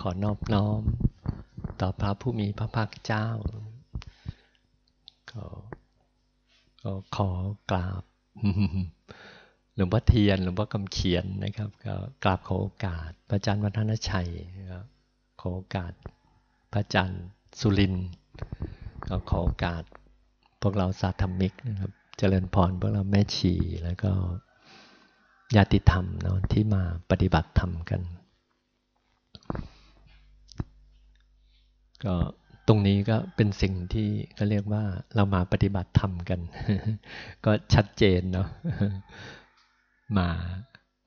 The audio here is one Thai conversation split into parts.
ขอนอบน้อม ต่อพระผู้มีพระภาคเจ้า ก็ก็ขอกราบหลวงพ่อเทียนหลวงพ่อกำเขียนนะครับ ก็กราบขอโอกาส พระอาจารย์วัฒนชัยครับขอโอกาสพระอาจารย์สุรินทร์ก็ขอโอกาสพวกเราสาธมิกนะครับ เจริญพรพวกเราแม่ชีแล้วก็ญาติธรรมเนาะที่มาปฏิบัติธรรมกัน ก็ตรงนี้ก็เป็นสิ่งที่เขาเรียกว่าเรามาปฏิบัติธรรมกัน ก็ชัดเจนเนาะมา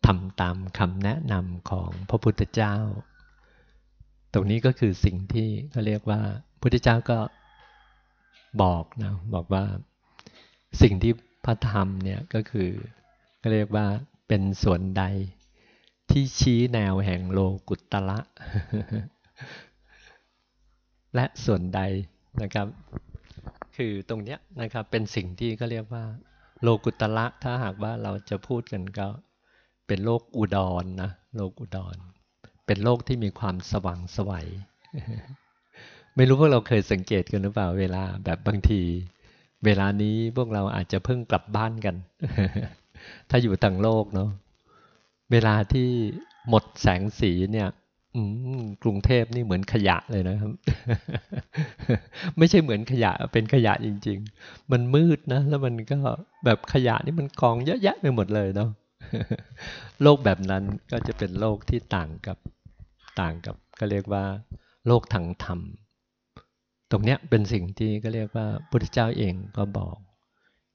ทำตามคำแนะนำของพระพุทธเจ้า ตรงนี้ก็คือสิ่งที่เขาเรียกว่าพุทธเจ้าก็บอกนะบอกว่าสิ่งที่พระธรรมเนี่ยก็คือก็เรียกว่าเป็นส่วนใดที่ชี้แนวแห่งโลกุตละ และส่วนใดนะครับ คือตรงเนี้ยนะครับเป็นสิ่งที่ก็เรียกว่า โลกุตละถ้าหากว่าเราจะพูดกันก็เป็นโลกอุดรนนะโลกอุดร เป็นโลกที่มีความสว่างสวัย ไม่รู้พวกเราเคยสังเกตกันหรือเปล่าเวลาแบบบางที เวลานี้พวกเราอาจจะเพิ่งกลับบ้านกัน ถ้าอยู่ต่างโลกเนาะเวลาที่หมดแสงสีเนี่ย กรุงเทพนี่เหมือนขยะเลยนะครับ ไม่ใช่เหมือนขยะเป็นขยะจริง ๆ มันมืดนะ แล้วมันก็แบบขยะนี่มันกองเยอะแยะไปหมดเลยเนาะโลกแบบนั้นก็จะเป็นโลกที่ต่างกับต่างกับก็เรียกว่า โลกทางธรรม ตรงเนี้ยเป็นสิ่งที่ก็เรียกว่าพุทธเจ้าเองก็บอก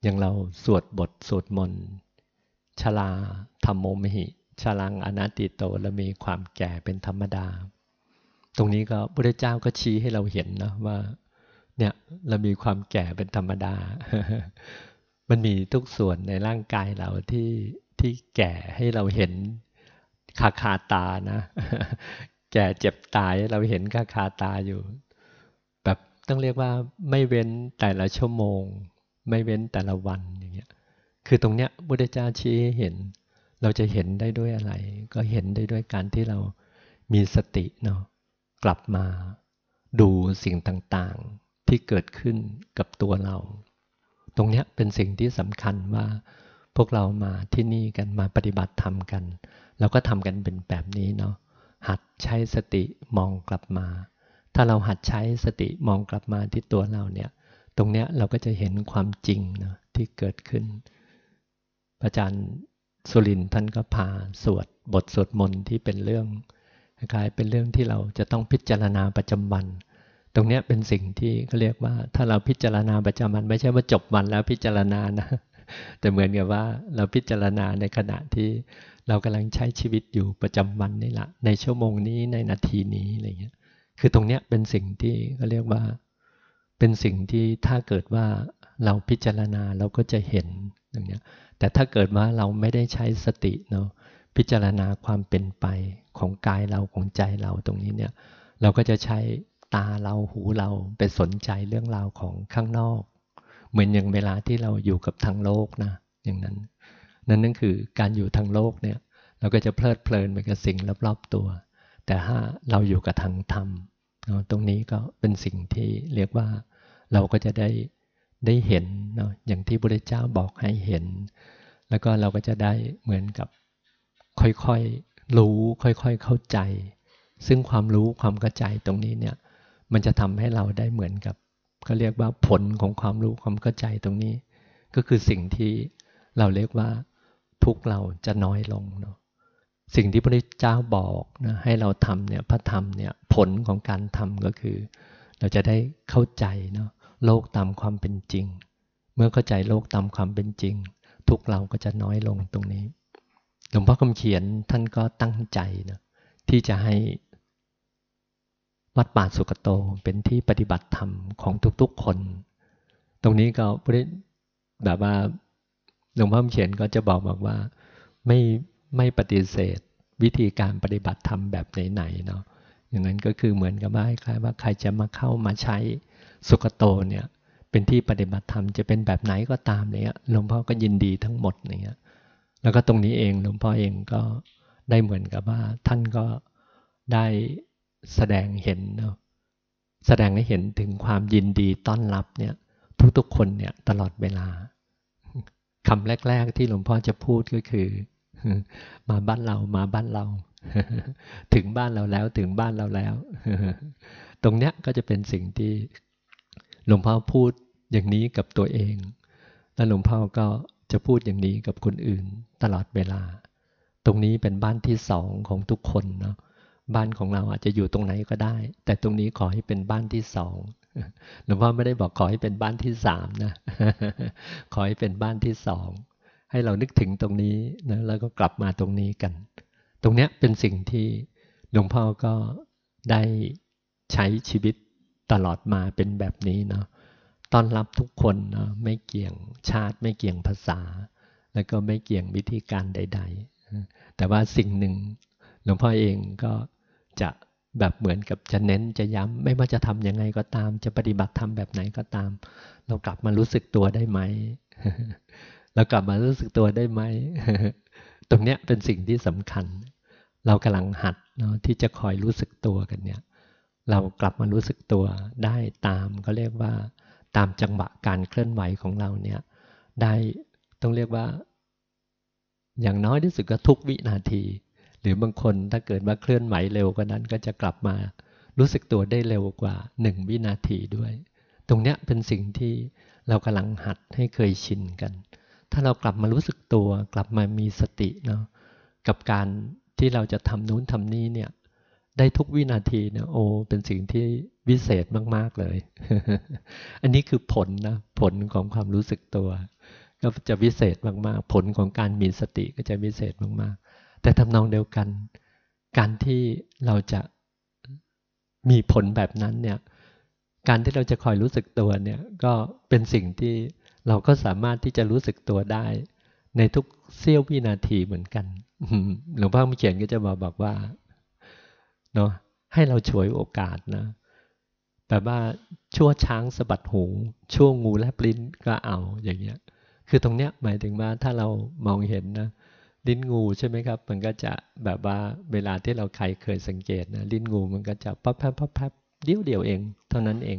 อย่างเราสวดบทสวดมนต์ชลาธรรมโมมหิ ชลังอนัตติโตและมีความแก่เป็นธรรมดา ตรงนี้ก็พระเจ้าก็ชี้ให้เราเห็นนะว่า เนี่ยเรามีความแก่เป็นธรรมดา มันมีทุกส่วนในร่างกายเราที่ที่แก่ให้เราเห็นคาคาตานะ แก่เจ็บตายเราเห็นคาคาตาอยู่ แบบต้องเรียกว่าไม่เว้นแต่ละชั่วโมง ไม่เว้นแต่ละวันอย่างเงี้ยคือตรงเนี้ยพุทธเจ้าชี้ให้เห็น เราจะเห็นได้ด้วยอะไร ก็เห็นได้ด้วยการที่เรามีสติเนาะกลับมาดูสิ่งต่างๆที่เกิดขึ้นกับตัวเรา ตรงนี้เป็นสิ่งที่สำคัญว่า พวกเรามาที่นี่กันมาปฏิบัติธรรมกันเราก็ทำกันเป็นแบบนี้เนาะหัดใช้สติมองกลับมา ถ้าเราหัดใช้สติมองกลับมาที่ตัวเราเนี่ย ตรงเนี้ยเราก็จะเห็นความจริงนะที่เกิดขึ้น อาจารย์ สุรินท่านก็พาสวดบทสวดมนต์ที่เป็นเรื่องคล้ายเป็นเรื่องที่เราจะต้องพิจารณาประจำวัน ตรงนี้เป็นสิ่งที่เขาเรียกว่า ถ้าเราพิจารณาประจำวัน ไม่ใช่ว่าจบวันแล้วพิจารณานะแต่เหมือนกับว่าเราพิจารณาในขณะที่เรากำลังใช้ชีวิตอยู่ประจำวันนี่แหละในชั่วโมงนี้ในนาทีนี้อะไรเงี้ยคือตรงเนี้ยเป็นสิ่งที่เขาเรียกว่า เป็นสิ่งที่ถ้าเกิดว่าเราพิจารณาเราก็จะเห็นอย่างเนี้ย แต่ถ้าเกิดว่าเราไม่ได้ใช้สติเนาะพิจารณาความเป็นไปของกายเราของใจเราตรงนี้เนี่ย เราก็จะใช้ตาเราหูเราไปสนใจเรื่องราวของข้างนอก เหมือนอย่างเวลาที่เราอยู่กับทางโลกนะอย่างนั้น นั่นนั่นคือการอยู่ทางโลกเนี่ยเราก็จะเพลิดเพลินไปกับสิ่งรอบๆตัว แต่ถ้าเราอยู่กับทางธรรมตรงนี้ก็เป็นสิ่งที่เรียกว่าเราก็จะได้ ได้เห็นเนาะอย่างที่พระเจ้าบอกให้เห็น แล้วก็เราก็จะได้เหมือนกับค่อยๆรู้ค่อยๆเข้าใจ ซึ่งความรู้ความเข้าใจตรงนี้เนี่ยมันจะทำให้เราได้เหมือนกับก็เรียกว่าผลของความรู้ความเข้าใจตรงนี้ ก็คือสิ่งที่เราเรียกว่าทุกเราจะน้อยลงเนาะสิ่งที่พระเจ้าบอกนะให้เราทำเนี่ยพระธรรมเนี่ยผลของการทำก็คือ เราจะได้เข้าใจเนาะ โลกตามความเป็นจริง เมื่อเข้าใจโลกตามความเป็นจริง ทุกเราก็จะน้อยลงตรงนี้ หลวงพ่อคำเขียนท่านก็ตั้งใจนะที่จะให้วัดป่าสุกโตเป็นที่ปฏิบัติธรรมของทุกๆคน ตรงนี้ก็แบบว่าหลวงพ่อคำเขียนก็จะบอกบอกว่าไม่ไม่ปฏิเสธวิธีการปฏิบัติธรรมแบบไหนๆเนาะอย่างนั้นก็คือเหมือนกับว่าคล้ายว่าใครจะมาเข้ามาใช้ สุขโตเนี่ยเป็นที่ปฏิบัติธรรมจะเป็นแบบไหนก็ตามเนี่ยหลวงพ่อก็ยินดีทั้งหมดเนี่ยแล้วก็ตรงนี้เองหลวงพ่อเองก็ได้เหมือนกับว่า ท่านก็ได้แสดงเห็นเนาะแสดงให้เห็นถึงความยินดีต้อนรับเนี่ยทุกๆคนเนี่ยตลอดเวลาคำแรก ๆ ที่หลวงพ่อจะพูดก็คือ มาบ้านเรามาบ้านเรา ถึงบ้านเราแล้วถึงบ้านเราแล้ว ตรงเนี้ยก็จะเป็นสิ่งที่ หลวงพ่อพูดอย่างนี้กับตัวเอง และหลวงพ่อก็จะพูดอย่างนี้กับคนอื่นตลอดเวลา ตรงนี้เป็นบ้านที่สองของทุกคนเนาะบ้านของเราอาจจะอยู่ตรงไหนก็ได้ แต่ตรงนี้ขอให้เป็นบ้านที่สองหลวงพ่อไม่ได้บอกขอให้เป็นบ้านที่สามนะ ขอให้เป็นบ้านที่สองให้เรานึกถึงตรงนี้นะแล้วก็กลับมาตรงนี้กัน ตรงเนี้ยเป็นสิ่งที่หลวงพ่อก็ได้ใช้ชีวิต ตลอดมาเป็นแบบนี้เนาะต้อนรับทุกคนเนาะไม่เกี่ยงชาติไม่เกี่ยงภาษา แล้วก็ไม่เกี่ยงวิธีการใด ๆ แต่ว่าสิ่งหนึ่งหลวงพ่อเองก็จะแบบเหมือนกับจะเน้นจะย้ำไม่ว่าจะทำยังไงก็ตาม จะปฏิบัติทำแบบไหนก็ตาม เรากลับมารู้สึกตัวได้ไหมเรากลับมารู้สึกตัวได้ไหมตรงเนี้ยเป็นสิ่งที่สำคัญ เรากำลังหัดเนาะที่จะคอยรู้สึกตัวกันเนี่ย เรากลับมารู้สึกตัวได้ตามก็เรียกว่า ตามจังหวะการเคลื่อนไหวของเราเนี่ยได้ต้องเรียกว่า อย่างน้อยที่สุดก็ทุกวินาที หรือบางคนถ้าเกิดว่าเคลื่อนไหวเร็วกว่านั้นก็จะกลับมารู้สึกตัวได้เร็วกว่าหนึ่งวินาทีด้วย ตรงเนี้ยเป็นสิ่งที่เรากำลังหัดให้เคยชินกัน ถ้าเรากลับมารู้สึกตัว กลับมามีสติเนาะกับการที่เราจะทำนู้นทำนี้เนี่ย ได้ทุกวินาทีเนี่ยโอ้เป็นสิ่งที่วิเศษมาก ๆเลย อันนี้คือผลนะผลของความรู้สึกตัว ก็จะวิเศษมากๆ ผลของการมีสติก็จะวิเศษมากๆ แต่ทำนองเดียวกัน การที่เราจะมีผลแบบนั้นเนี่ยการที่เราจะคอยรู้สึกตัวเนี่ยก็เป็นสิ่งที่เราก็สามารถที่จะรู้สึกตัวได้ ในทุกเสี้ยววินาทีเหมือนกันหลวงพ่อเขียนก็จะมาบอกว่า เนาะให้เราฉวยโอกาสนะแบบว่าชั่วช้างสะบัดหูชั่วงูและปลิ้นก็เอาอย่างเงี้ย คือตรงเนี้ยหมายถึงว่าถ้าเรามองเห็นนะลิ้นงูใช่ไหมครับ มันก็จะแบบว่าเวลาที่เราใครเคยสังเกตนะลิ้นงูมันก็จะปั๊บปั๊บปั๊บปั๊บเดียวเดียวเอง เท่านั้นเอง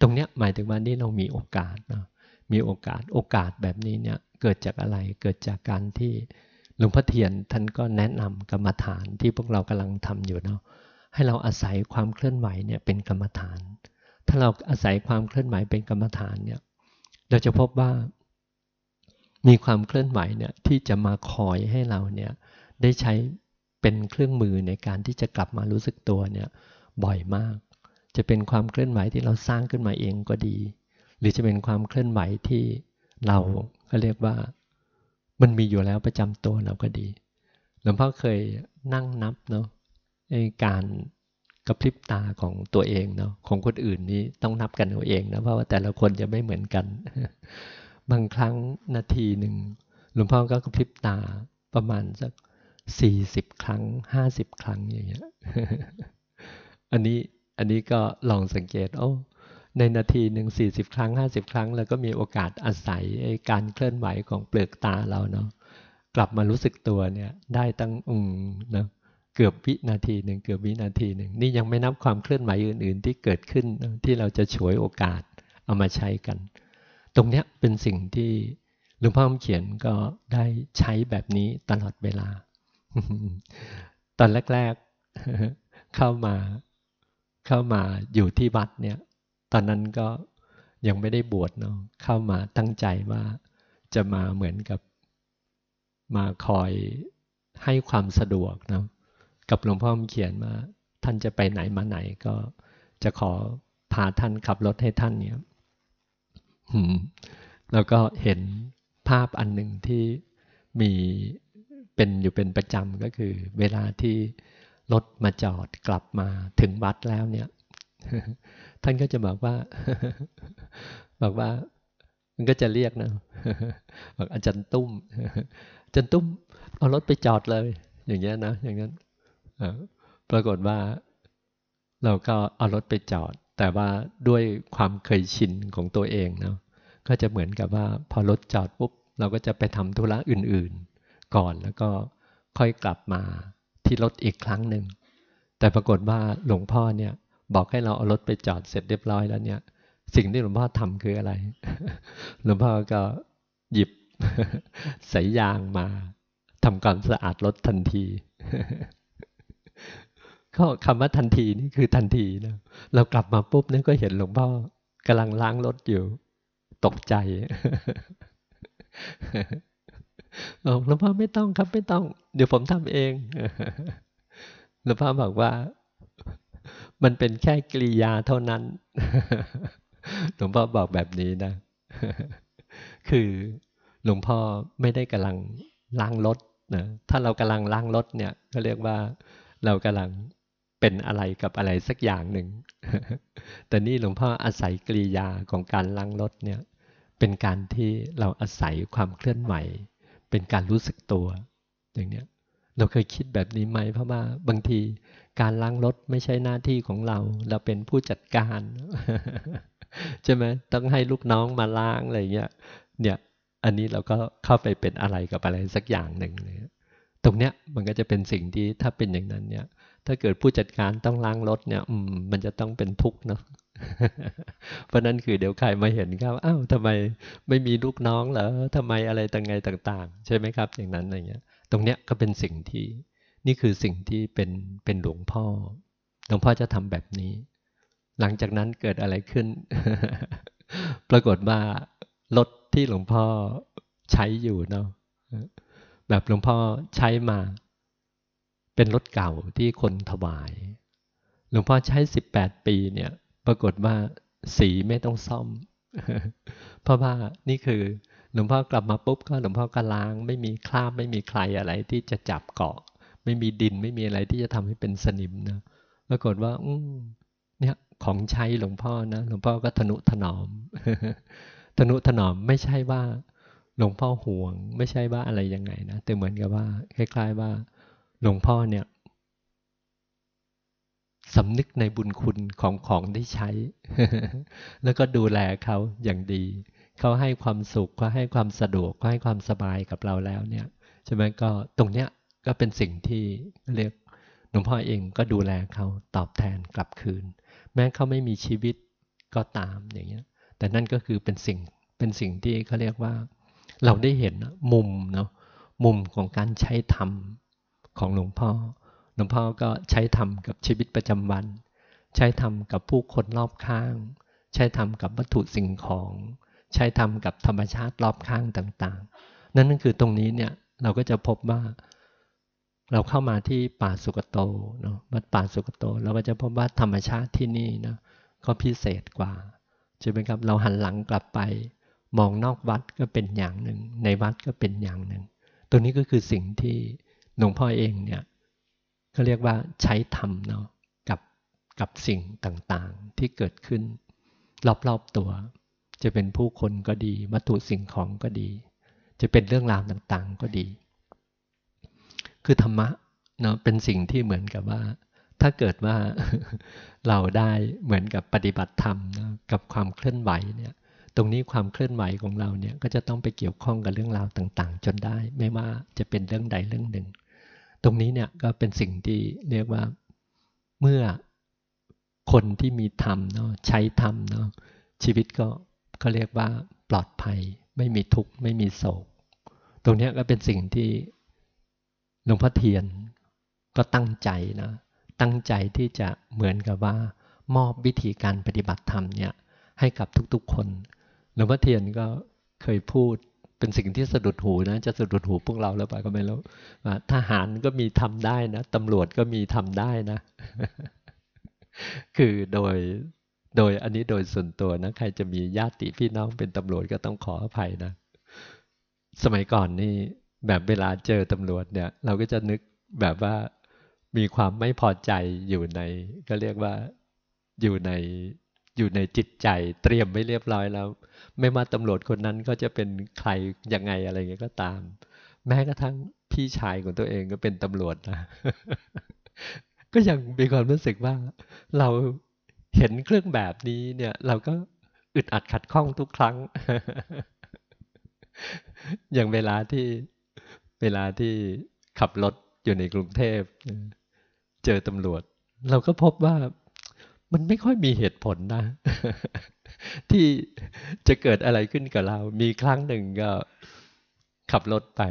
ตรงเนี้ยหมายถึงว่านี่เรามีโอกาสนะมีโอกาสโอกาสแบบนี้เนี่ยเกิดจากอะไรเกิดจากการที่หลวงพ่อเทียนท่านก็แนะนำกรรมฐานที่พวกเรากำลังทำอยู่เนาะ ให้เราอาศัยความเคลื่อนไหวเนี่ยเป็นกรรมฐาน ถ้าเราอาศัยความเคลื่อนไหวเป็นกรรมฐานเนี่ยเราจะพบว่า มีความเคลื่อนไหวเนี่ยที่จะมาคอยให้เราเนี่ยได้ใช้เป็นเครื่องมือในการที่จะกลับมารู้สึกตัวเนี่ยบ่อยมาก จะเป็นความเคลื่อนไหวที่เราสร้างขึ้นมาเองก็ดี หรือจะเป็นความเคลื่อนไหวที่เราก็เรียกว่ามันมีอยู่แล้วประจำตัวเราก็ดี หลวงพ่อเคยนั่งนับเนาะ การกระพริบตาของตัวเองเนาะของคนอื่นนี้ต้องนับกันเอาเองนะเพราะว่าแต่ละคนจะไม่เหมือนกัน บางครั้งนาทีหนึ่งหลวงพ่อก็กระพริบตาประมาณสักสี่สิบครั้งห้าสิบครั้งอย่างเงี้ยอันนี้อันนี้ก็ลองสังเกตโอ้ในนาทีหนึ่งสี่สิบครั้งห้าสิบครั้งเราก็มีโอกาสอาศัยการเคลื่อนไหวของเปลือกตาเราเนาะกลับมารู้สึกตัวเนี่ยได้ตั้งอืมนะ เกือบวินาทีหนึ่งเกือบวินาทีหนึ่งนี่ยังไม่นับความเคลื่อนไหวอื่น ๆ ที่เกิดขึ้นที่เราจะฉวยโอกาสเอามาใช้กัน ตรงเนี้ยเป็นสิ่งที่หลวงพ่อเขียนก็ได้ใช้แบบนี้ตลอดเวลา ตอนแรก ๆ เข้ามาเข้ามาอยู่ที่วัดเนี่ย ตอนนั้นก็ยังไม่ได้บวชเนาะเข้ามาตั้งใจว่าจะมาเหมือนกับมาคอยให้ความสะดวกเนาะ กับหลวงพ่อเขียนว่าท่านจะไปไหนมาไหนก็จะขอพาท่านขับรถให้ท่านเนี่ยแล้วก็เห็นภาพอันหนึ่งที่มีเป็นอยู่เป็นประจำก็คือ เวลาที่รถมาจอดกลับมาถึงวัดแล้วเนี่ย ท่านก็จะบอกว่า บอกว่า มันก็จะเรียกนะบอกอาจารย์ตุ้มอาจารย์ตุ้ม เอารถไปจอดเลย อย่างเงี้ยนะอย่างนั้น ปรากฏว่าเราก็เอารถไปจอด แต่ว่าด้วยความเคยชินของตัวเองเนาะก็จะเหมือนกับว่าพอรถจอดปุ๊บเราก็จะไปทำธุระอื่นๆ ก่อนแล้วก็ค่อยกลับมาที่รถอีกครั้งหนึ่งแต่ปรากฏว่าหลวงพ่อเนี่ยบอกให้เราเอารถไปจอดเสร็จเรียบร้อยแล้วเนี่ย สิ่งที่หลวงพ่อทำคืออะไร หลวงพ่อก็หยิบสายยางมาทำความสะอาดรถทันที ก็คำว่าทันทีนี่คือทันทีนะเรากลับมาปุ๊บนี่ก็เห็นหลวงพ่อกำลังล้างรถอยู่ ตกใจหลวงพ่อไม่ต้องครับไม่ต้อง เดี๋ยวผมทำเองหลวงพ่อบอกว่า มันเป็นแค่กริยาเท่านั้นหลวงพ่อบอกแบบนี้นะ คือหลวงพ่อไม่ได้กำลังล้างรถนะถ้าเรากำลังล้างรถเนี่ยก็เรียกว่า เรากำลังเป็นอะไรกับอะไรสักอย่างหนึ่ง แต่นี่หลวงพ่ออาศัยกริยาของการล้างรถเนี่ย เป็นการที่เราอาศัยความเคลื่อนไหว เป็นการรู้สึกตัว อย่างเนี้ย เราเคยคิดแบบนี้ไหม เพราะว่าบางทีการล้างรถไม่ใช่หน้าที่ของเรา เราเป็นผู้จัดการ ใช่ไหมต้องให้ลูกน้องมาล้างอะไรเงี้ย เนี่ย อันนี้เราก็เข้าไปเป็นอะไรกับอะไรสักอย่างหนึ่งเลย ตรงเนี้ยมันก็จะเป็นสิ่งที่ถ้าเป็นอย่างนั้นเนี่ย ถ้าเกิดผู้จัดการต้องล้างรถเนี่ยมมันจะต้องเป็นทุกข์เนาะเพราะนั้นคือเดี๋ยวใครมาเห็นครับอ้าวทำไมไม่มีลูกน้องเหรอทำไมอะไรต่างไงต่าง ๆ ใช่ไหมครับ อย่างนั้นอะไรเงี้ย ตรงเนี้ยก็เป็นสิ่งที่นี่คือสิ่งที่เป็นเป็นหลวงพ่อ หลวงพ่อจะทำแบบนี้ หลังจากนั้นเกิดอะไรขึ้น ปรากฏว่ารถที่หลวงพ่อใช้อยู่เนาะ แบบหลวงพ่อใช้มา เป็นรถเก่าที่คนถวาย หลวงพ่อใช้สิบแปดปีเนี่ย ปรากฏว่าสีไม่ต้องซ่อม เพราะว่านี่คือหลวงพ่อกลับมาปุ๊บก็หลวงพ่อก็ล้าง ไม่มีคราบไม่มีใครอะไรที่จะจับเกาะ ไม่มีดินไม่มีอะไรที่จะทำให้เป็นสนิมนะปรากฏว่า อืเนี่ยของใช้หลวงพ่อนะหลวงพ่อก็ทนุถนอม ทนุถนอมไม่ใช่ว่า หลวงพ่อห่วง ไม่ใช่ว่าอะไรยังไงนะ แต่เหมือนกับว่า คล้าย ๆ ว่า หลวงพ่อเนี่ยสำนึกในบุญคุณของของที่ใช้ แล้วก็ดูแลเขาอย่างดี เขาให้ความสุขเขาให้ความสะดวกเขาให้ความสบายกับเราแล้วเนี่ยใช่ไหมก็ตรงเนี้ยก็เป็นสิ่งที่เรียกหลวงพ่อเองก็ดูแลเขาตอบแทนกลับคืน แม้เขาไม่มีชีวิตก็ตามอย่างเงี้ย แต่นั่นก็คือเป็นสิ่งเป็นสิ่งที่เขาเรียกว่า เราได้เห็นมุมเนาะมุมของการใช้ธรรมของหลวงพ่อ หลวงพ่อก็ใช้ทำกับชีวิตประจำวัน ใช้ทำกับผู้คนรอบข้าง ใช้ทำกับวัตถุสิ่งของ ใช้ทำกับธรรมชาติรอบข้างต่างๆ นั่นนั่นคือตรงนี้เนี่ยเราก็จะพบว่าเราเข้ามาที่ป่าสุกโตเนาะวัดป่าสุกโต เราก็จะพบว่าธรรมชาติที่นี่นะก็พิเศษกว่าใช่ไหมครับเราหันหลังกลับไป มองนอกวัดก็เป็นอย่างหนึ่ง ในวัดก็เป็นอย่างหนึ่งตรงนี้ก็คือสิ่งที่หลวงพ่อเองเนี่ยเขาเรียกว่าใช้ธรรมเนาะกับกับสิ่งต่างๆที่เกิดขึ้น รอบๆตัว จะเป็นผู้คนก็ดี วัตถุสิ่งของก็ดี จะเป็นเรื่องราวต่างๆก็ดี คือธรรมะเนาะเป็นสิ่งที่เหมือนกับว่า ถ้าเกิดว่าเราได้เหมือนกับปฏิบัติธรรมนะกับความเคลื่อนไหวเนี่ย รงนี้ความเคลื่อนไหวของเราเนี่ยก็จะต้องไปเกี่ยวข้องกับเรื่องราวต่างๆ จนได้ ไม่ว่าจะเป็นเรื่องใดเรื่องหนึ่ง ตรงนี้เนี่ยก็เป็นสิ่งที่เรียกว่าเมื่อคนที่มีธรรมเนาะใช้ธรรมเนาะชีวิตก็ก็เรียกว่าปลอดภัย ไม่มีทุกข์ไม่มีโศก ตรงนี้ก็เป็นสิ่งที่หลวงพ่อเทียนก็ตั้งใจนะตั้งใจที่จะเหมือนกับว่ามอบวิธีการปฏิบัติธรรมเนี่ยให้กับทุกๆคน ลวงพ่อเทียนก็เคยพูดเป็นสิ่งที่สะดุดหูนะ จะสะดุดหูพวกเราแล้วไปก็ไม่รู้ว่าทหารก็มีทำได้นะตำรวจก็มีทำได้นะ คือโดยโดยอันนี้โดยส่วนตัวนะ ใครจะมีญาติพี่น้องเป็นตำรวจก็ต้องขออภัยนะ สมัยก่อนนี่แบบเวลาเจอตำรวจเนี่ย เราก็จะนึกแบบว่ามีความไม่พอใจอยู่ใน ก็เรียกว่าอยู่ใน อยู่ในจิตใจเตรียมไว้เรียบร้อยแล้ว ไม่ว่าตำรวจคนนั้นก็จะเป็นใครยังไงอะไรเงี้ยก็ตาม แม้กระทั่งพี่ชายของตัวเองก็เป็นตำรวจนะ ก็ยังมีความรู้สึกว่า เราเห็นเครื่องแบบนี้เนี่ย เราก็อึดอัดขัดข้องทุกครั้ง อย่างเวลาที่เวลาที่ขับรถอยู่ในกรุงเทพ เจอตำรวจ เราก็พบว่า มันไม่ค่อยมีเหตุผลนะ ที่จะเกิดอะไรขึ้นกับเรา มีครั้งหนึ่งก็ขับรถไป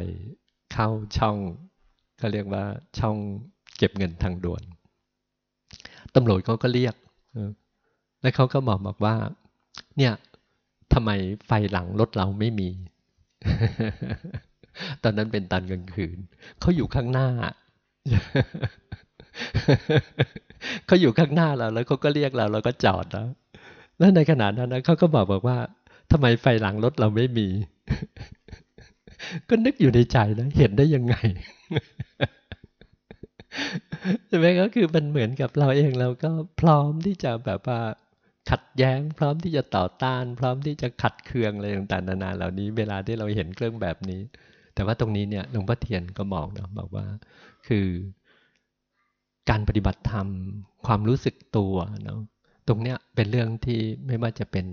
เข้าช่องเขาเรียกว่าช่องเก็บเงินทางด่วนตำรวจเขาก็เรียก แล้วเขาก็บอกบอกว่า เนี่ยทำไมไฟหลังรถเราไม่มี ตอนนั้นเป็นตอนกลางคืน เขาอยู่ข้างหน้า เขาอยู่ข้างหน้าเราแล้วเขาก็เรียกเราเราก็จอดแล้วแล้วในขณะนั้นเขาก็บอกบอกว่าทำไมไฟหลังรถเราไม่มี ก็นึกอยู่ในใจนะเห็นได้ยังไงใช่ไหมก็คือมันเหมือนกับเราเองเราก็พร้อมที่จะแบบว่าขัดแย้ง พร้อมที่จะต่อต้าน พร้อมที่จะขัดเคืองอะไรต่างๆนานาเหล่านี้ เวลาที่เราเห็นเครื่องแบบนี้ แต่ว่าตรงนี้เนี่ยหลวงพ่อเทียนก็บอกนะบอกว่า คือ การปฏิบัติธรรม ความรู้สึกตัวเนาะตรงเนี้ยเป็นเรื่องที่ไม่ว่าจะเป็น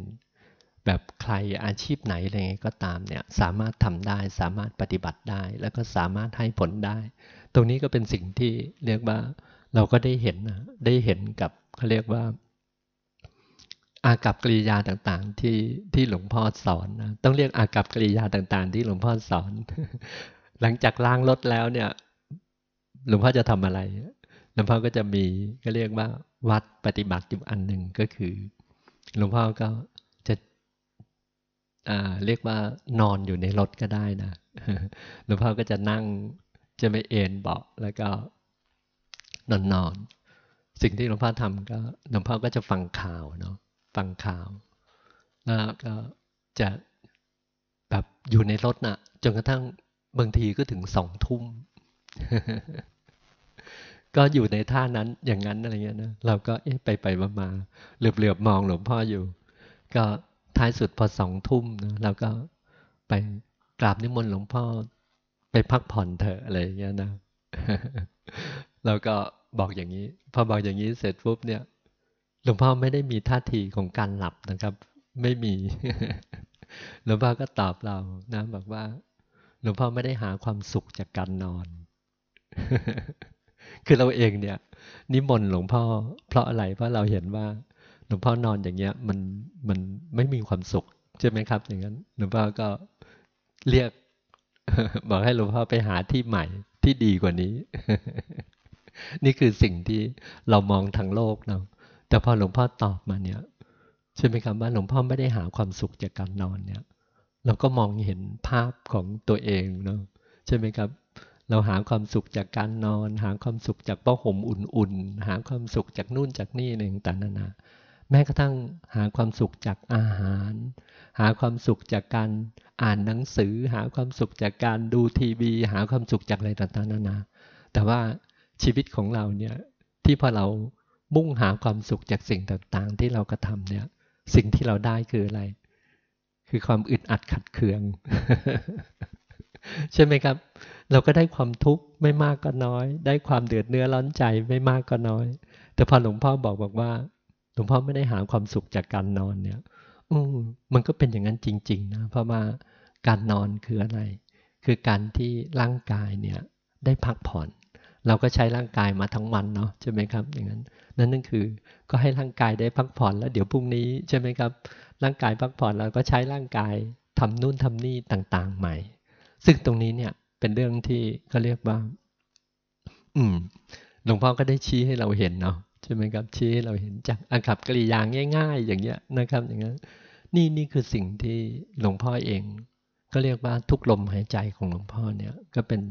แบบใครอาชีพไหนอะไรเงี้ยก็ตามเนี่ยสามารถทำได้ สามารถปฏิบัติได้ แล้วก็สามารถให้ผลได้ ตรงนี้ก็เป็นสิ่งที่เรียกว่าเราก็ได้เห็นนะได้เห็นกับเขาเรียกว่า อากับกริยาต่างๆ ที่ที่หลวงพ่อสอนนะต้องเรียกอากับกริยาต่างๆ ที่หลวงพ่อสอน หลังจากล้างรถแล้วเนี่ย หลวงพ่อจะทำอะไร หลวงพ่อก็จะมีก็เรียกว่าวัดปฏิบัติอยู่อันหนึ่งก็คือ หลวงพ่อก็จะเรียกว่านอนอยู่ในรถก็ได้นะหลวงพ่อก็จะนั่งจะไม่เอนเบาะแล้วก็นอนนอน สิ่งที่หลวงพ่อทำก็หลวงพ่อก็จะฟังข่าวเนาะฟังข่าว แล้วก็จะแบบอยู่ในรถนะ่ะ จนกระทั่งบางทีก็ถึงสองทุ่ม ก็อยู่ในท่านั้นอย่างนั้นอะไรเงี้ยนะเราก็เอ๊ะไปไปมามาเหลือบเหลือบมองหลวงพ่ออยู่ ก็ท้ายสุดพอสองทุ่มนะเราก็ไปกราบนิมนต์หลวงพ่อไปพักผ่อนเถอะอะไรเงี้ยนะเราก็บอกอย่างนี้ พอบอกอย่างนี้เสร็จปุ๊บเนี่ย หลวงพ่อไม่ได้มีท่าทีของการหลับนะครับ ไม่มีหลวงพ่อก็ตอบเรานะบอกว่า หลวงพ่อไม่ได้หาความสุขจากการนอน คือเราเองเนี่ย นิมนต์หลวงพ่อเพราะอะไรเพราะเราเห็นว่าหลวงพ่อนอนอย่างเงี้ยมันมันไม่มีความสุขใช่ไหมครับ อย่างนั้นหลวงพ่อก็เรียก บอกให้หลวงพ่อไปหาที่ใหม่ที่ดีกว่านี้ นี่คือสิ่งที่เรามองทางโลกเนาะแต่พอหลวงพ่อตอบมาเนี่ยใช่ไหมครับว่าหลวงพ่อไม่ได้หาความสุขจากการนอนเนี่ย เราก็มองเห็นภาพของตัวเองเนาะใช่ไหมครับ เราหาความสุขจากการนอน หาความสุขจากป้าห่มอุ่นๆ หาความสุขจากนู่นจากนี่อะไรต่างๆนานาแม้กระทั่งหาความสุขจากอาหาร หาความสุขจากการอ่านหนังสือ หาความสุขจากการดูทีวี หาความสุขจากอะไรต่างๆนานา แต่ว่าชีวิตของเราเนี่ยที่พอเรามุ่งหาความสุขจากสิ่งต่างๆ ที่เรากระทำเนี่ยสิ่งที่เราได้คืออะไร คือความอึดอัดขัดเคือง ใช่ไหมครับ เราก็ได้ความทุกข์ไม่มากก็น้อย ได้ความเดือดเนื้อร้อนใจไม่มากก็น้อย แต่พอหลวงพ่อบอกบอกว่า หลวงพ่อไม่ได้หาความสุขจากการนอนเนี่ย อืมมันก็เป็นอย่างนั้นจริง ๆ นะ เพราะว่าการนอนคืออะไร คือการที่ร่างกายเนี่ย ได้พักผ่อน เราก็ใช้ร่างกายมาทั้งวันเนาะใช่ไหมครับ อย่างนั้น นั่นนั่นคือก็ให้ร่างกายได้พักผ่อนแล้วเดี๋ยวพรุ่งนี้ใช่ไหมครับ ร่างกายพักผ่อนเราก็ใช้ร่างกายทำนู่นทำนี่ต่างๆ ใหม่ ซึ่งตรงนี้เนี่ย เป็นเรื่องที่เขาเรียกว่า อืมหลวงพ่อก็ได้ชี้ให้เราเห็นเนาะใช่ไหมครับ ชี้ให้เราเห็นจากอากับกริยาง่าย ๆ อย่างเงี้ยนะครับ อย่างนั้นนี่นี่คือสิ่งที่หลวงพ่อเอง ก็เรียกว่าทุกลมหายใจของหลวงพ่อเนี่ย ก็เป็น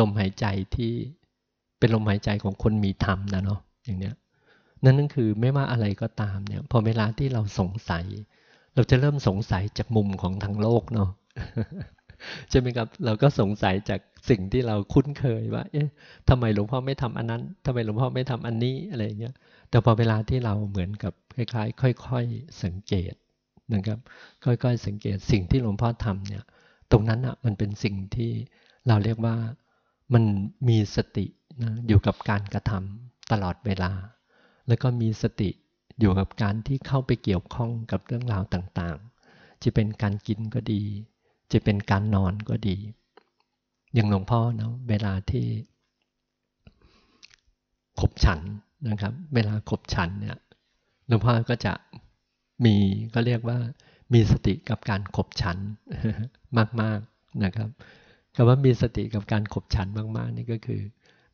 ลมหายใจที่เป็นลมหายใจของคนมีธรรมนะเนาะอย่างเนี้ยนั่นนั่นคือไม่ว่าอะไรก็ตามเนี่ยพอเวลาที่เราสงสัย เราจะเริ่มสงสัยจากมุมของทางโลกเนาะ ใช่ไหมครับ เราก็สงสัยจากสิ่งที่เราคุ้นเคยว่า เอ๊ะทำไมหลวงพ่อไม่ทำอันนั้นทำไมหลวงพ่อไม่ทำอันนี้อะไรเงี้ย แต่พอเวลาที่เราเหมือนกับคล้ายๆ ค่อย ๆ สังเกตนะครับ ค่อยๆ สังเกตสิ่งที่หลวงพ่อทำเนี่ย ตรงนั้นอะมันเป็นสิ่งที่เราเรียกว่ามันมีสตินะอยู่กับการกระทำตลอดเวลา แล้วก็มีสติอยู่กับการที่เข้าไปเกี่ยวข้องกับเรื่องราวต่างๆ จะเป็นการกินก็ดี จะเป็นการนอนก็ดี อย่างหลวงพ่อเนาะเวลาที่ขบฉันนะครับ เวลาขบฉันเนี่ยหลวงพ่อก็จะมีก็เรียกว่ามีสติกับการขบฉันมากๆนะครับคำว่ามีสติกับการขบฉันมากๆนี่ก็คือ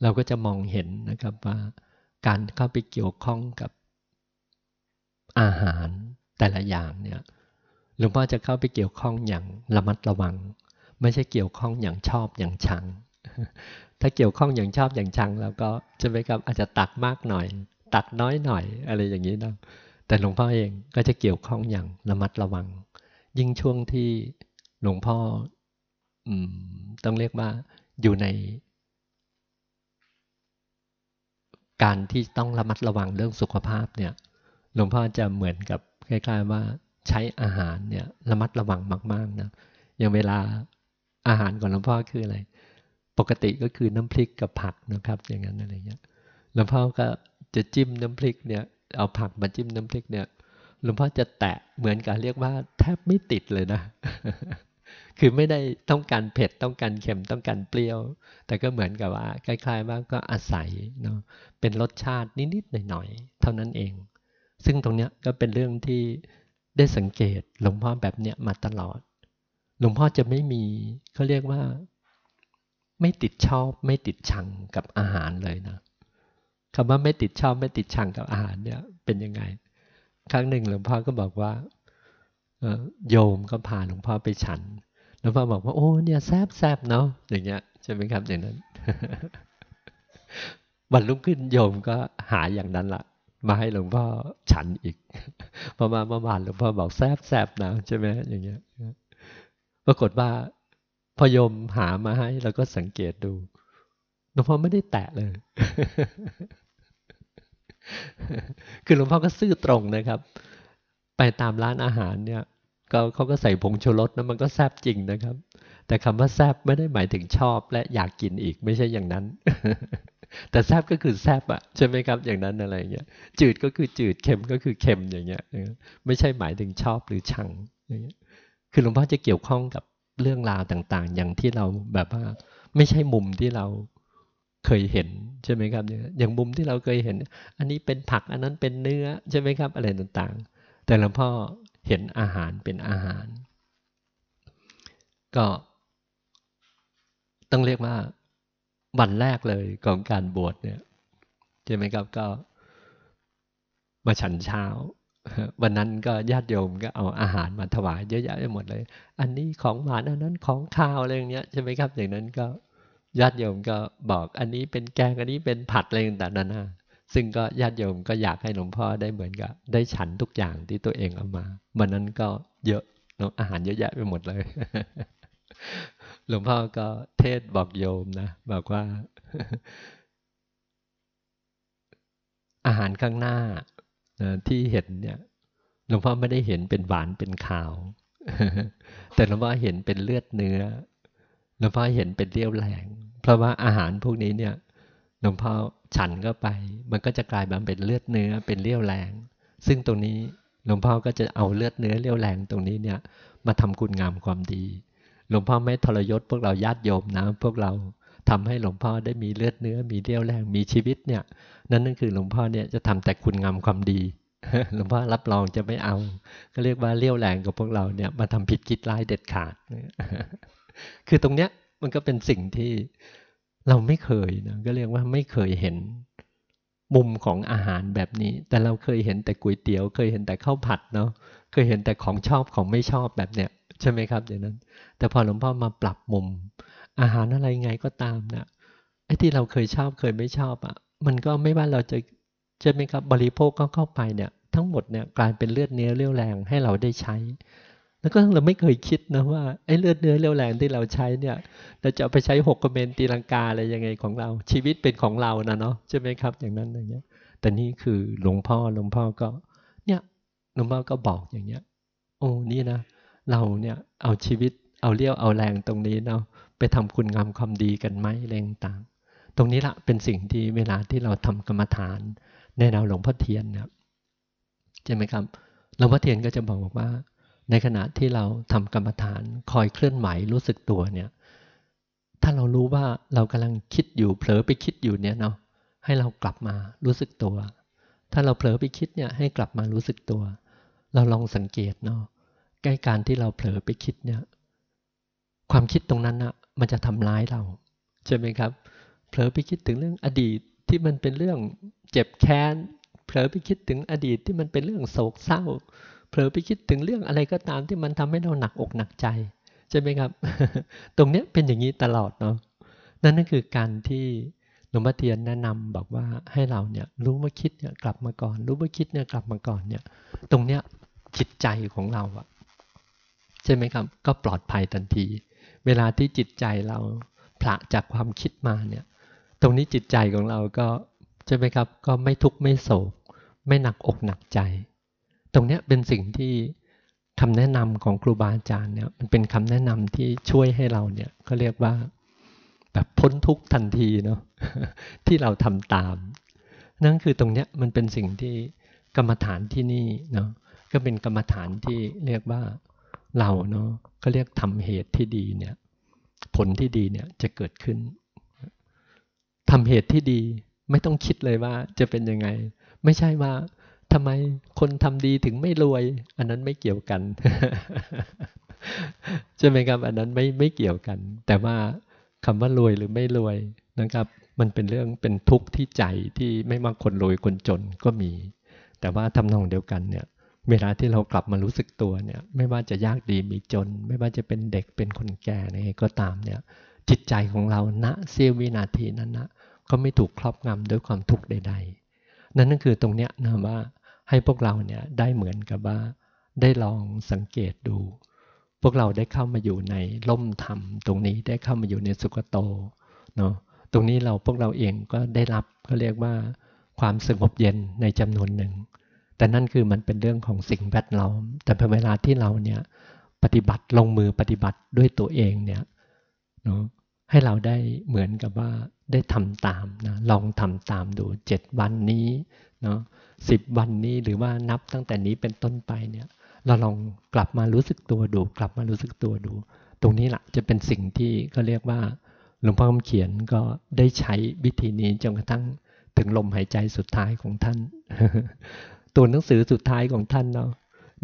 เราก็จะมองเห็นนะครับว่าการเข้าไปเกี่ยวข้องกับอาหารแต่ละอย่างเนี่ย หลวงพ่อจะเข้าไปเกี่ยวข้องอย่างระมัดระวัง ไม่ใช่เกี่ยวข้องอย่างชอบอย่างชัง ถ้าเกี่ยวข้องอย่างชอบอย่างชัง แล้วก็จะไปกับอาจจะตักมากหน่อย ตักน้อยหน่อย อะไรอย่างนี้นะแต่หลวงพ่อเองก็จะเกี่ยวข้องอย่างระมัดระวัง ยิ่งช่วงที่หลวงพ่ออต้องเรียกว่าอยู่ใน การที่ต้องระมัดระวังเรื่องสุขภาพเนี่ย หลวงพ่อจะเหมือนกับคล้ายๆว่า ใช้อาหารเนี่ยระมัดระวังมากๆนะอย่างเวลาอาหารของหลวงพ่อคืออะไร ปกติก็คือน้ำพริกกับผักนะครับ อย่างนั้นอะไรเงี้ยหลวงพ่อก็จะจิ้มน้ำพริกเนี่ยเอาผักมาจิ้มน้ำพริกเนี่ยหลวงพ่อจะแตะเหมือนกับเรียกว่า แทบไม่ติดเลยนะ คือไม่ได้ต้องการเผ็ดต้องการเค็มต้องการเปรี้ยว แต่ก็เหมือนกับว่าคล้ายๆว่าก็อาศัยเนาะเป็นรสชาตินิดๆหน่อยๆเท่านั้นเอง ซึ่งตรงเนี้ยก็เป็นเรื่องที่ ได้สังเกตหลวงพ่อแบบเนี้ยมาตลอด หลวงพ่อจะไม่มีเขาเรียกว่า ไม่ติดชอบ ไม่ติดชังกับอาหารเลยนะคำว่าไม่ติดชอบไม่ติดชังกับอาหารเนี่ยเป็นยังไง ครั้งหนึ่งหลวงพ่อก็บอกว่าโยมก็พาหลวงพ่อไปฉันหลวงพ่อบอกว่าโอ้เนี่ยแซบแซบเนาะอย่างเงี้ยใช่ไหมครับอย่างนั้นวันรุ่งขึ้นโยมก็หาอย่างนั้นละ มาให้หลวงพ่อฉันอีกพอมาเมื่อวานหลวงพ่อบอกแซบแซบนะใช่ไหมอย่างเงี้ยปรากฏว่าพอยมหามาให้เราก็สังเกตดูหลวงพ่อไม่ได้แตะเลย คือหลวงพ่อก็ซื่อตรงนะครับ ไปตามร้านอาหารเนี่ยก็เขาก็ใส่ผงชูรสนะมันก็แซบจริงนะครับ แต่คำว่าแซบไม่ได้หมายถึงชอบและอยากกินอีกไม่ใช่อย่างนั้น แต่แซบก็คือแซบอะใช่ไหมครับ อย่างนั้นอะไรเงี้ยจืดก็คือจืดเค็มก็คือเค็มอย่างเงี้ยไม่ใช่หมายถึงชอบหรือชังอย่างเงี้ยคือหลวงพ่อจะเกี่ยวข้องกับเรื่องราวต่าง ๆ อย่างที่เราแบบว่า ไม่ใช่มุมที่เราเคยเห็นใช่ไหมครับ อย่างมุมที่เราเคยเห็น อันนี้เป็นผักอันนั้นเป็นเนื้อใช่ไหมครับ อะไรต่างๆ แต่หลวงพ่อเห็นอาหารเป็นอาหาร ก็ต้องเรียกว่า วันแรกเลยของการบวชเนี่ยใช่ไหมครับก็มาฉันเช้า วันนั้นก็ญาติโยมก็เอาอาหารมาถวายเยอะแยะไปหมดเลย อันนี้ของหวานอันนั้นของข้าวอะไรอย่างเงี้ยใช่ไหมครับอย่างนั้นก็ญาติโยมก็บอกอันนี้เป็นแกงอันนี้เป็นผัดอะไรต่างๆนานาซึ่งก็ญาติโยมก็อยากให้หลวงพ่อได้เหมือนกับ ได้ฉันทุกอย่างที่ตัวเองเอามาวันนั้นก็เยอะอาหารเยอะแยะไปหมดเลย หลวงพ่อก็เทศบอกโยมนะบอกว่า อาหารข้างหน้าที่เห็นเนี่ยหลวงพ่อไม่ได้เห็นเป็นหวานเป็นขาว แต่หลวงพ่อเห็นเป็นเลือดเนื้อหลวงพ่อเห็นเป็นเรี่ยวแรง เพราะว่าอาหารพวกนี้เนี่ยหลวงพ่อฉันก็ไป มันก็จะกลายมาเป็นเลือดเนื้อเป็นเรี่ยวแรง ซึ่งตรงนี้หลวงพ่อก็จะเอาเลือดเนื้อเรี่ยวแรงตรงนี้เนี่ย มาทำคุณงามความดี หลวงพ่อไม่ทรยศพวกเราญาติโยมนะ พวกเราทำให้หลวงพ่อได้มีเลือดเนื้อ มีเรี่ยวแรง มีชีวิตเนี่ย นั่นนั่นคือหลวงพ่อเนี่ยจะทำแต่คุณงามความดี หลวงพ่อรับรองจะไม่เอา ก็เรียกว่าเรี่ยวแรงกับพวกเราเนี่ยมาทำผิดคิดร้ายเด็ดขาด คือตรงเนี้ยมันก็เป็นสิ่งที่เราไม่เคยนะก็เรียกว่าไม่เคยเห็นมุมของอาหารแบบนี้ แต่เราเคยเห็นแต่ก๋วยเตี๋ยว เคยเห็นแต่ข้าวผัดเนาะ เคยเห็นแต่ของชอบของไม่ชอบแบบเนี้ย ใช่ไหมครับอย่างนั้น แต่พอหลวงพ่อมาปรับมุม อาหารอะไรไงก็ตามเนะไอ้ที่เราเคยชอบเคยไม่ชอบอะ่ะ มันก็ไม่ว่าเราจะใช่ไหมครับบริโภคก็เข้าไปเนี่ย ทั้งหมดเนี่ยกลายเป็นเลือดเนื้อเลี้ยวแรงให้เราได้ใช้ แล้วก็เราไม่เคยคิดนะว่าไอ้เลือดเนื้อเลี้ยวแรงที่เราใช้เนี่ยเราจะไปใช้หกกระเมนตีลังกาอะไรยังไงของเรา ชีวิตเป็นของเรานะเนาะใช่ไหมครับอย่างนั้นอย่างเงี้ย แต่นี่คือหลวงพ่อหลวงพ่อก็ เนี่ยหลวงพ่อก็บอกอย่างเงี้ย โอ้นี่นะ เราเนี่ยเอาชีวิตเอาเลี้ยวเอาแรงตรงนี้เนาะไปทำคุณงามความดีกันไหมแรงต่าง ตรงนี้ละเป็นสิ่งที่เวลาที่เราทำกรรมฐาน ในแนวหลวงพ่อเทียนเนี่ยใช่ไหมครับหลวงพ่อเทียนก็จะบอกว่า ในขณะที่เราทำกรรมฐานคอยเคลื่อนไหวรู้สึกตัวเนี่ยถ้าเรารู้ว่าเรากำลังคิดอยู่เผลอไปคิดอยู่เนี่ยเนาะให้เรากลับมารู้สึกตัว ถ้าเราเผลอไปคิดเนี่ยให้กลับมารู้สึกตัว เราลองสังเกตเนาะ ใกล้การที่เราเผลอไปคิดเนี่ย ความคิดตรงนั้นนะมันจะทำร้ายเราใช่ไหมครับ เผลอไปคิดถึงเรื่องอดีตที่มันเป็นเรื่องเจ็บแค้น เผลอไปคิดถึงอดีตที่มันเป็นเรื่องโศกเศร้า เผลอไปคิดถึงเรื่องอะไรก็ตามที่มันทำให้เราหนักอกหนักใจใช่ไหมครับ ตรงเนี้ยเป็นอย่างนี้ตลอดเนาะ นั่นก็คือการที่หลวงพ่อเทียนแนะนำบอกว่าให้เราเนี่ยรู้ว่าคิดเนี่ยกลับมาก่อน รู้ว่าคิดเนี่ยกลับมาก่อนเนี่ย ตรงเนี้ยจิตใจของเราอะ ช่ไหมครับ ก็ปลอดภัยทันที เวลาที่จิตใจเราผละจากความคิดมาเนี่ย ตรงนี้จิตใจของเราก็ใช่ไหมครับ ก็ไม่ทุกข์ไม่โศก ไม่หนักอกหนักใจ ตรงเนี้ยเป็นสิ่งที่คำแนะนำของครูบาอาจารย์เนี่ยมันเป็นคำแนะนำที่ช่วยให้เราเนี่ยก็เรียกว่าแบบพ้นทุกข์ทันทีเนาะที่เราทำตาม นั่นคือตรงเนี้ยมันเป็นสิ่งที่กรรมฐานที่นี่เนาะก็เป็นกรรมฐานที่เรียกว่า เราเนาะก็เรียกทำเหตุที่ดีเนี่ย ผลที่ดีเนี่ยจะเกิดขึ้นทำเหตุที่ดีไม่ต้องคิดเลยว่าจะเป็นยังไง ไม่ใช่ว่าทำไมคนทำดีถึงไม่รวย อันนั้นไม่เกี่ยวกันใช่ไหมครับ อันนั้นไม่ไม่เกี่ยวกัน แต่ว่าคำว่ารวยหรือไม่รวยนะครับ มันเป็นเรื่องเป็นทุกข์ที่ใจที่ไม่ว่าคนรวยคนจนก็มี แต่ว่าทำนองเดียวกันเนี่ย เวลาที่เรากลับมารู้สึกตัวเนี่ยไม่ว่าจะยากดีมีจน ไม่ว่าจะเป็นเด็กเป็นคนแก่อะไรก็ตามเนี่ยจิตใจของเราณเสี้ยววินาทีนั้นนะก็ไม่ถูกครอบงำด้วยความทุกข์ใด ๆ นั่นก็คือตรงเนี้ยนะว่าให้พวกเราเนี่ยได้เหมือนกับว่าได้ลองสังเกตดู พวกเราได้เข้ามาอยู่ในล่มธรรม ตรงนี้ได้เข้ามาอยู่ในสุกโตเนาะตรงนี้เราพวกเราเองก็ได้รับก็เรียกว่าความสงบเย็นในจำนวนหนึ่ง แต่นั่นคือมันเป็นเรื่องของสิ่งแวดล้อม แต่พอเวลาที่เราเนี่ยปฏิบัติลงมือปฏิบัติด้วยตัวเองเนี่ยเนาะให้เราได้เหมือนกับว่าได้ทำตามนะลองทำตามดูเจ็ดวันนี้เนาะสิบวันนี้หรือว่านับตั้งแต่นี้เป็นต้นไปเนี่ย เราลองกลับมารู้สึกตัวดู กลับมารู้สึกตัวดู ตรงนี้แหละจะเป็นสิ่งที่ก็เรียกว่าหลวงพ่อคำเขียนก็ได้ใช้วิธีนี้จนกระทั่งถึงลมหายใจสุดท้ายของท่าน ตัวหนังสือสุดท้ายของท่านเนาะ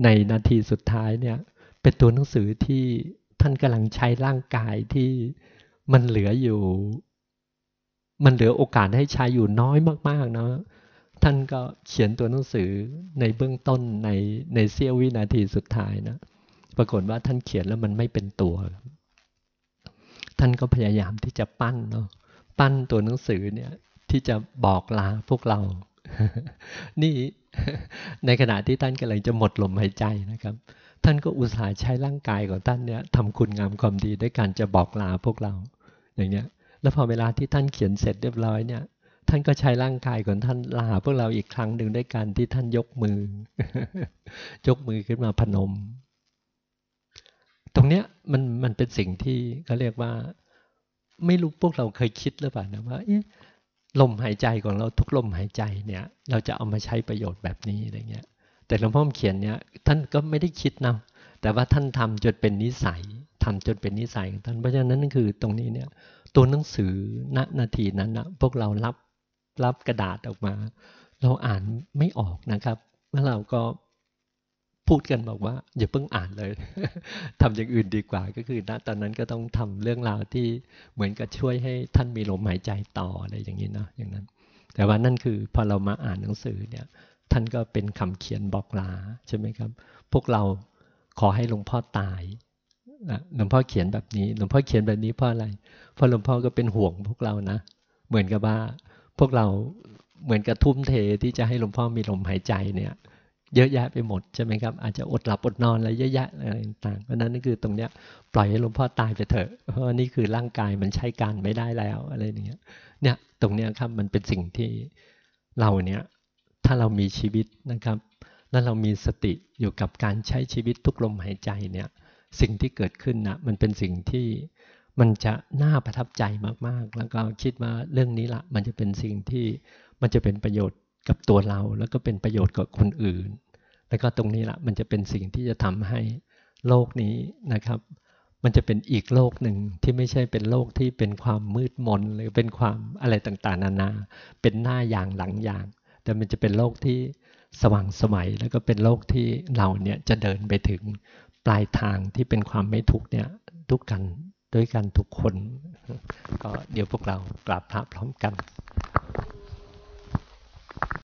ในนาทีสุดท้ายเนี่ย เป็นตัวหนังสือที่ท่านกำลังใช้ร่างกายที่มันเหลืออยู่ มันเหลือโอกาสให้ใช้อยู่น้อยมาก ๆ เนาะท่านก็เขียนตัวหนังสือในเบื้องต้นในในเสี้ยววินาทีสุดท้ายนะ ปรากฏว่าท่านเขียนแล้วมันไม่เป็นตัว ท่านก็พยายามที่จะปั้นเนาะปั้นตัวหนังสือเนี่ยที่จะบอกลาพวกเรา นี่ ในขณะที่ท่านกำลังจะหมดลมหายใจนะครับ ท่านก็อุตส่าห์ใช้ร่างกายของท่านเนี่ยทำคุณงามความดีด้วยการจะบอกลาพวกเรา อย่างเนี้ย แล้วพอเวลาที่ท่านเขียนเสร็จเรียบร้อยเนี่ย ท่านก็ใช้ร่างกายของท่านลาพวกเราอีกครั้งหนึ่งด้วยการที่ท่านยกมือ ยกมือขึ้นมาพนม ตรงเนี้ยมันมันเป็นสิ่งที่เขาเรียกว่า ไม่รู้พวกเราเคยคิดหรือเปล่านะว่า ลมหายใจของเราทุกลมหายใจเนี่ย เราจะเอามาใช้ประโยชน์แบบนี้อะไรเงี้ย แต่หลวงพ่อเขียนเนี่ยท่านก็ไม่ได้คิดนะแต่ว่าท่านทำจนเป็นนิสัยทำจนเป็นนิสัยของท่านเพราะฉะนั้นนั่นคือตรงนี้เนี่ย ตัวหนังสือณนาทีนั้นนะพวกเรารับรับกระดาษออกมา เราอ่านไม่ออกนะครับแล้วเราก็ พูดกันบอกว่า อย่าเพิ่งอ่านเลยทำอย่างอื่นดีกว่า ก็คือณตอนนั้นก็ต้องทำเรื่องราวที่เหมือนกับช่วยให้ท่านมีลมหายใจต่ออะไรอย่างนี้นะอย่างนั้น แต่ว่านั่นคือพอเรามาอ่านหนังสือเนี่ย ท่านก็เป็นคำเขียนบอกลาใช่ไหมครับ พวกเราขอให้หลวงพ่อตายหลวงพ่อเขียนแบบนี้หลวงพ่อเขียนแบบนี้เพราะอะไร เพราะหลวงพ่อก็เป็นห่วงพวกเรานะ เหมือนกับว่าพวกเราเหมือนกับทุ่มเทที่จะให้หลวงพ่อมีลมหายใจเนี่ย เยอะแยะไปหมดใช่ไหมครับ อาจจะอดหลับอดนอนอะไรเยอะแยะอะไรต่างเพราะนั้นนี่คือตรงเนี้ยปล่อยให้หลวงพ่อตายไปเถอะ เพราะนี่คือร่างกายมันใช้การไม่ได้แล้วอะไรอย่างเงี้ย เนี่ยตรงเนี้ยครับมันเป็นสิ่งที่เราเนี่ยถ้าเรามีชีวิตนะครับ แล้วเรามีสติอยู่กับการใช้ชีวิตทุกลมหายใจเนี่ยสิ่งที่เกิดขึ้นนะมันเป็นสิ่งที่มันจะน่าประทับใจมากๆ แล้วก็คิดว่าเรื่องนี้ละมันจะเป็นสิ่งที่มันจะเป็นประโยชน์ กับตัวเราแล้วก็เป็นประโยชน์กับคนอื่น แล้วก็ตรงนี้ละมันจะเป็นสิ่งที่จะทำให้โลกนี้นะครับ มันจะเป็นอีกโลกหนึ่งที่ไม่ใช่เป็นโลกที่เป็นความมืดมนหรือเป็นความอะไรต่างๆ นานา เป็นหน้าอย่างหลังอย่าง แต่มันจะเป็นโลกที่สว่างสมัยแล้วก็เป็นโลกที่เราเนี่ยจะเดินไปถึงปลายทางที่เป็นความไม่ทุกเนี่ยทุกกันด้วยกันทุกคน ก็เดี๋ยวพวกเรากราบพระพร้อมกัน